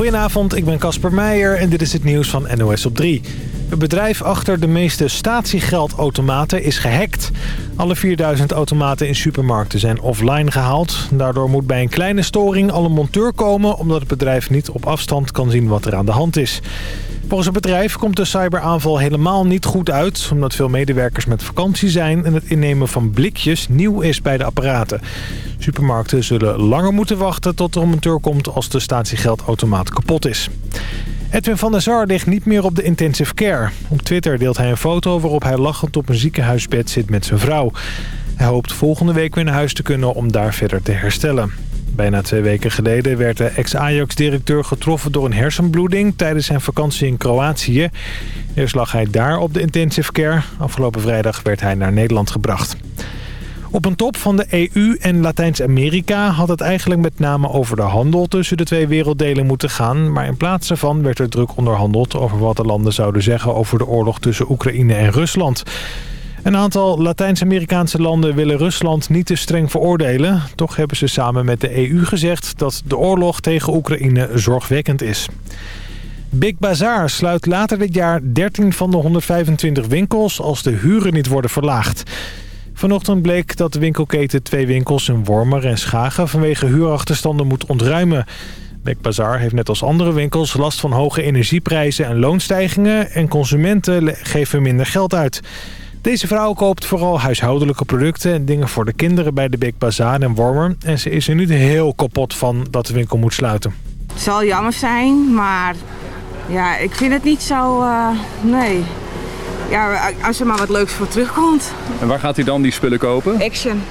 Goedenavond, ik ben Casper Meijer en dit is het nieuws van NOS op 3. Het bedrijf achter de meeste statiegeldautomaten is gehackt. Alle 4000 automaten in supermarkten zijn offline gehaald. Daardoor moet bij een kleine storing al een monteur komen... omdat het bedrijf niet op afstand kan zien wat er aan de hand is. Volgens het bedrijf komt de cyberaanval helemaal niet goed uit... omdat veel medewerkers met vakantie zijn... en het innemen van blikjes nieuw is bij de apparaten. Supermarkten zullen langer moeten wachten tot er een monteur komt... als de statiegeldautomaat kapot is. Edwin van der Sar ligt niet meer op de intensive care. Op Twitter deelt hij een foto waarop hij lachend op een ziekenhuisbed zit met zijn vrouw. Hij hoopt volgende week weer naar huis te kunnen om daar verder te herstellen. Bijna twee weken geleden werd de ex-Ajax-directeur getroffen door een hersenbloeding tijdens zijn vakantie in Kroatië. Eerst lag hij daar op de intensive care. Afgelopen vrijdag werd hij naar Nederland gebracht. Op een top van de EU en Latijns-Amerika had het eigenlijk met name over de handel tussen de twee werelddelen moeten gaan. Maar in plaats daarvan werd er druk onderhandeld over wat de landen zouden zeggen over de oorlog tussen Oekraïne en Rusland. Een aantal Latijns-Amerikaanse landen willen Rusland niet te streng veroordelen. Toch hebben ze samen met de EU gezegd dat de oorlog tegen Oekraïne zorgwekkend is. Big Bazaar sluit later dit jaar 13 van de 125 winkels als de huren niet worden verlaagd. Vanochtend bleek dat de winkelketen twee winkels in Wormer en Schagen vanwege huurachterstanden moet ontruimen. Big Bazaar heeft net als andere winkels last van hoge energieprijzen en loonstijgingen en consumenten geven minder geld uit. Deze vrouw koopt vooral huishoudelijke producten en dingen voor de kinderen bij de Big Bazaar en Wormer. En ze is er niet heel kapot van dat de winkel moet sluiten. Het zal jammer zijn, maar ja, ik vind het niet zo... Uh, nee, ja, als er maar wat leuks voor terugkomt. En waar gaat hij dan die spullen kopen? Action.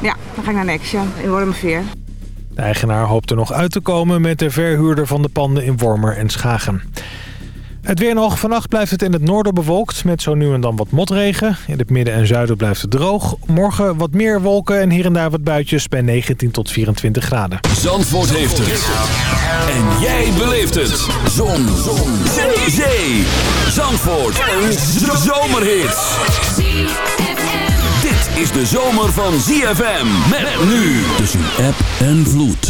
Ja, dan ga ik naar Action in Wormerveer. De eigenaar hoopt er nog uit te komen met de verhuurder van de panden in Wormer en Schagen. Het weer nog. Vannacht blijft het in het noorden bewolkt met zo nu en dan wat motregen. In het midden en zuiden blijft het droog. Morgen wat meer wolken en hier en daar wat buitjes bij 19 tot 24 graden. Zandvoort heeft het. En jij beleeft het. Zon. Zon. Zee. Zandvoort. Een zomerhit. Dit is de zomer van ZFM. Met nu tussen app en vloed.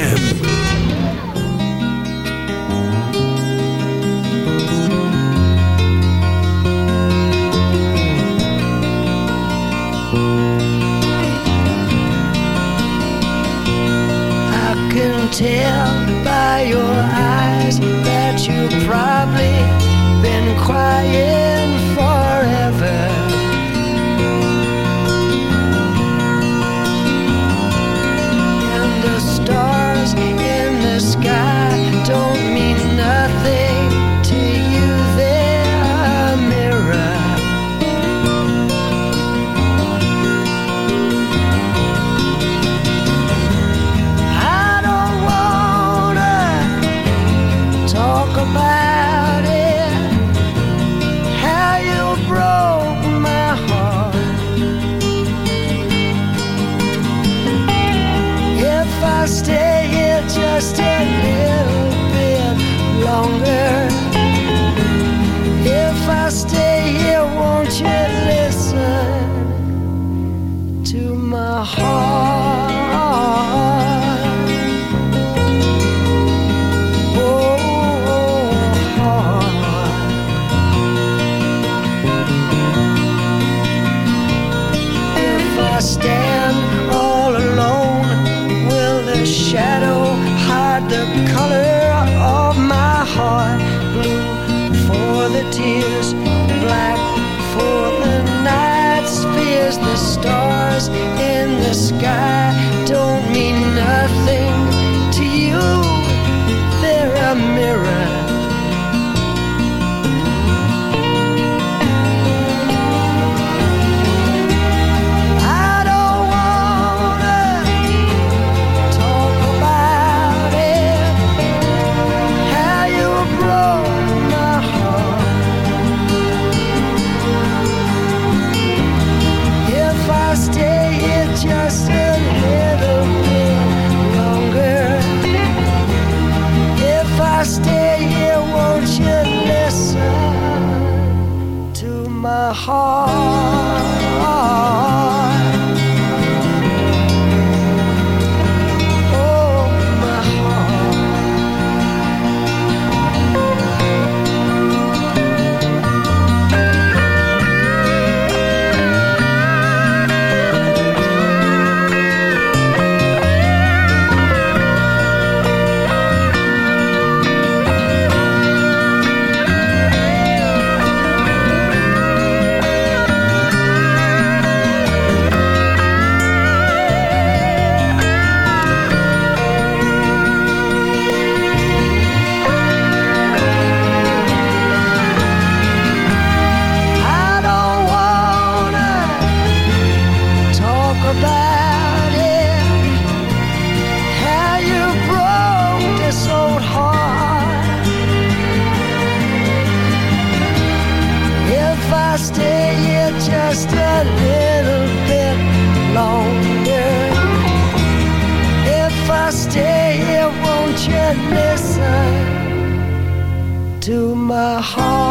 My heart.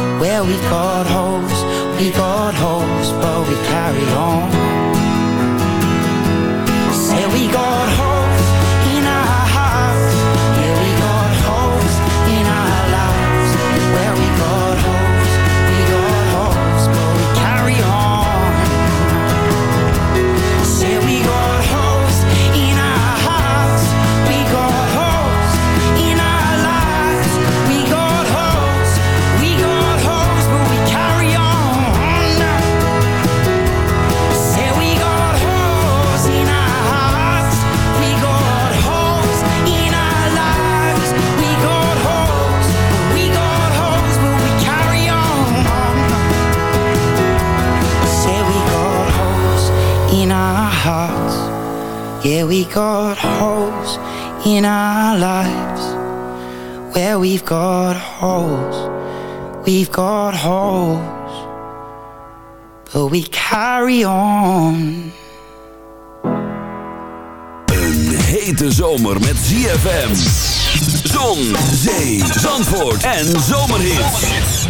Well, we got hopes, we got hopes, but we carry on. Say we got hopes. Yeah, we got holes in our lives. Where we've got holes, we've got holes. But we carry on. Een hete zomer met ZFM. Zon, zee, zandvoort en zomerhit.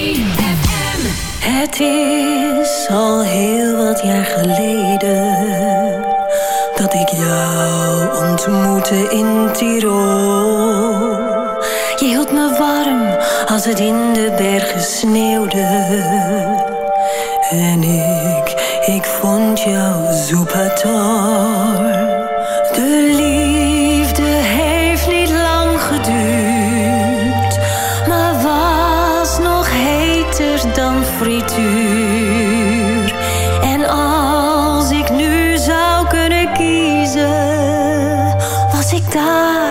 大。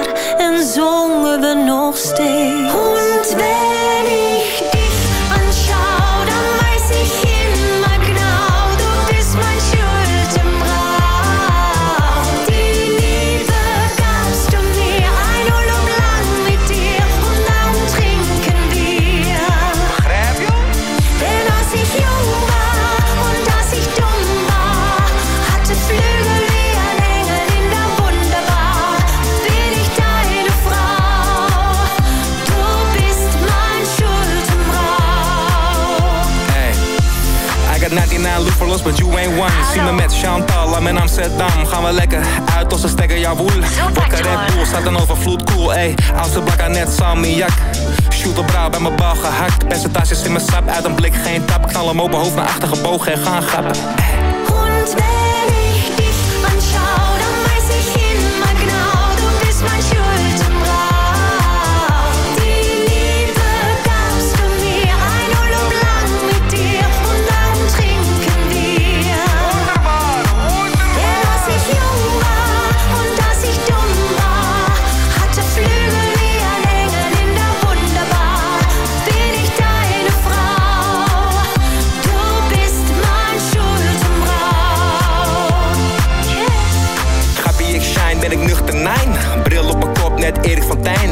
lang. Zie me met Chantal, I'm in Amsterdam. Gaan we lekker uit onze ze stekker, jawoel. Wakker Red Bull, staat een overvloed, cool. Ey, oudste bakken net salmiak. Shooter brouw bij mijn bal gehakt. Percentages in mijn sap, uit een blik geen tap. Knal hem open, hoofd naar achter gebogen en gaan grappen.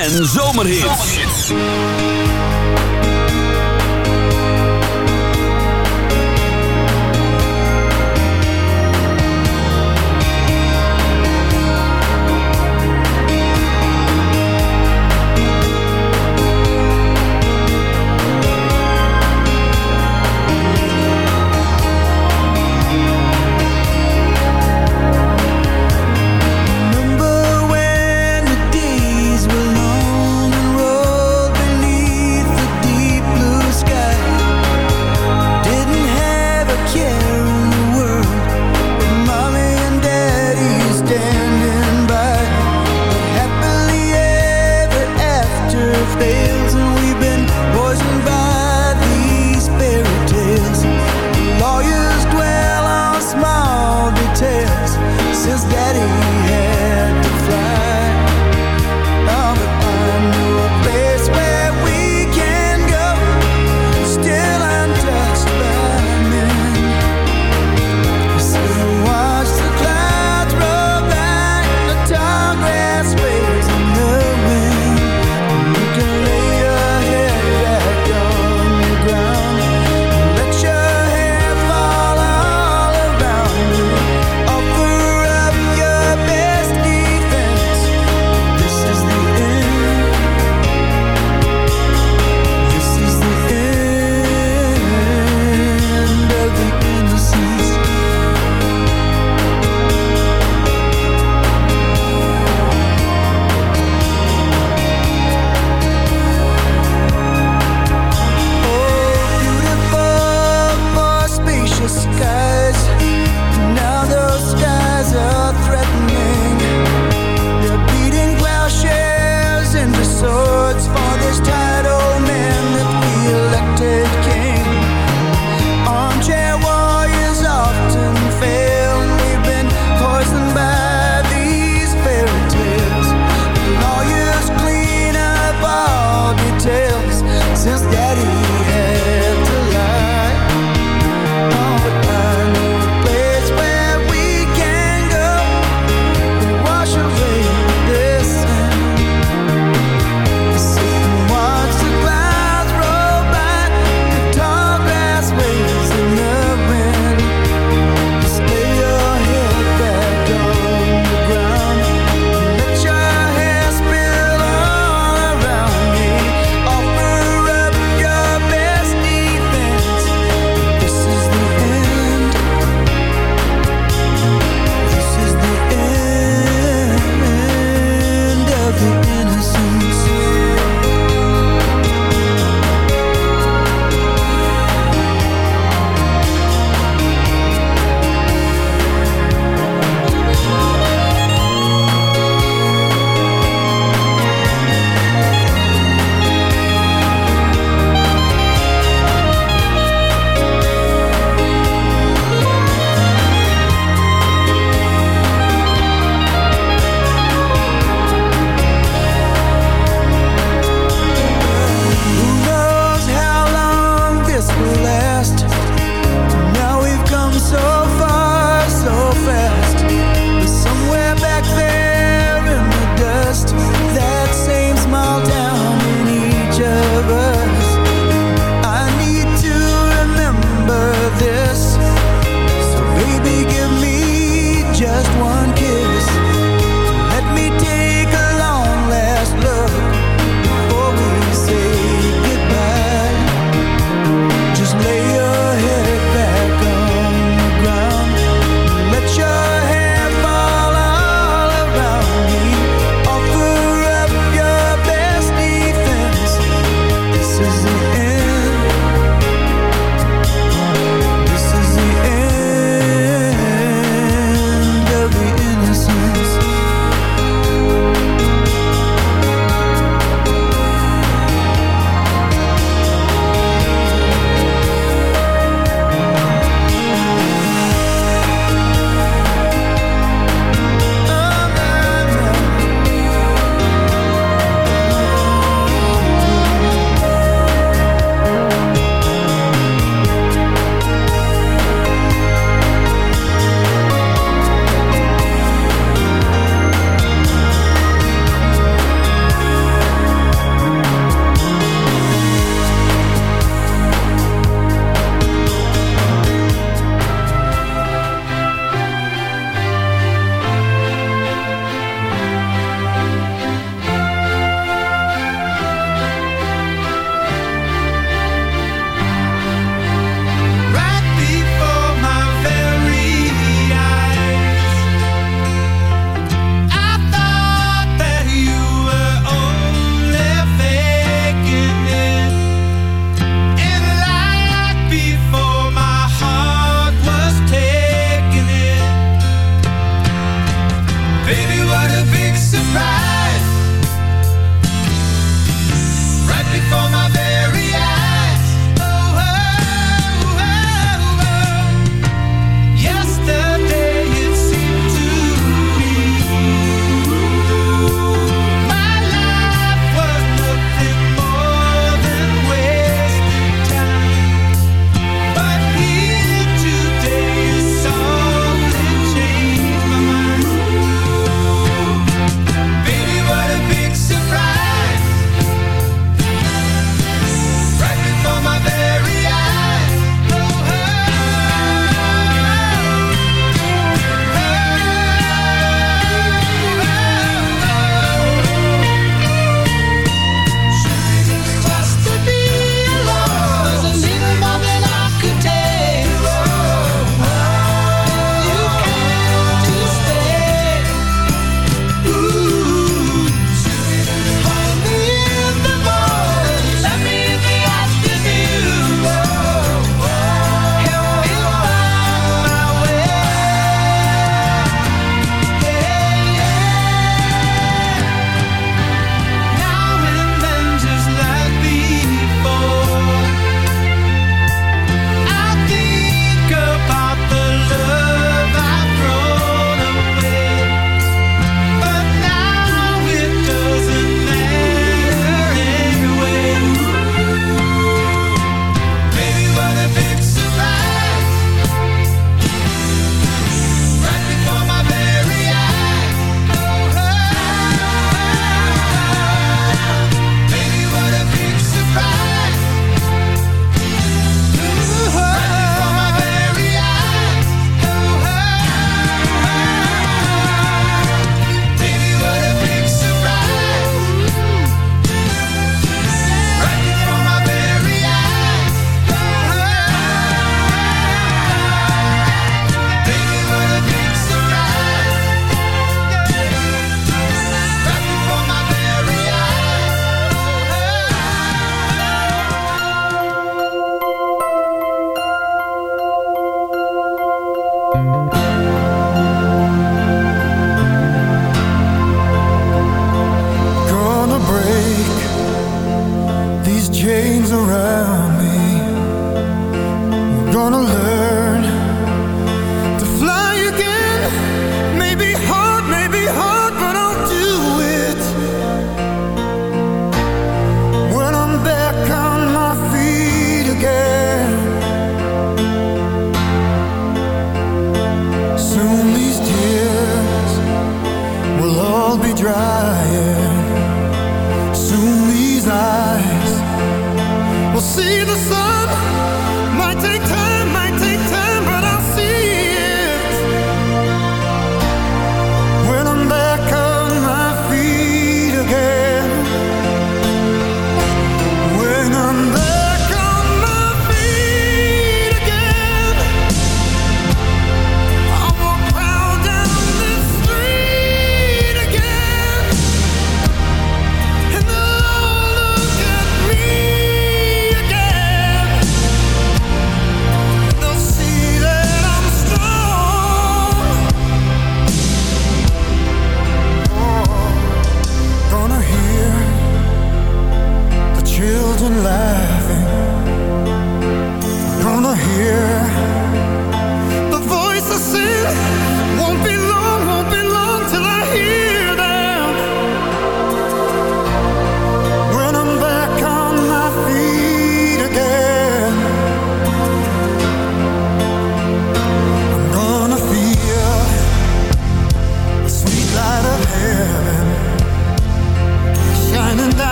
en zomerhits.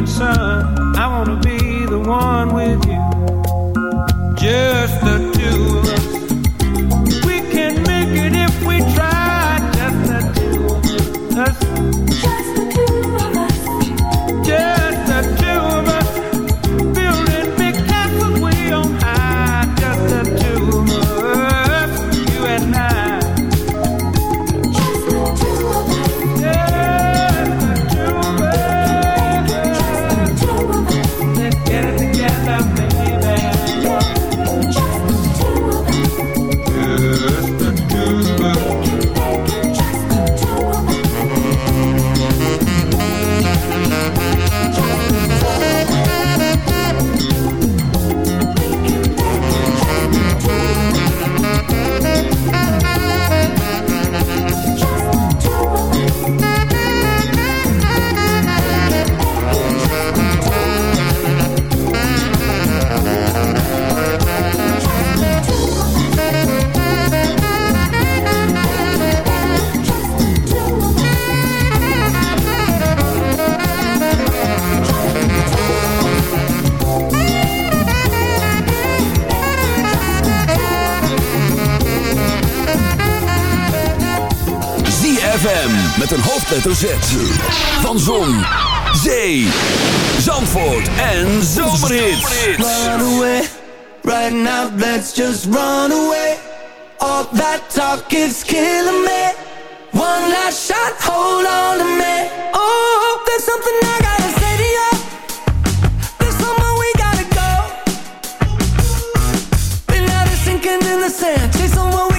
Sun, I wanna be the one hoofdletter. Van Zon, Zee, Zandvoort en Zomerhits. Run away, right now let's just run away. All that talk is killing me. One last shot, hold on to me. Oh, there's something I gotta say to you. There's somewhere we gotta go. Out of sinking in the sand, chasing what we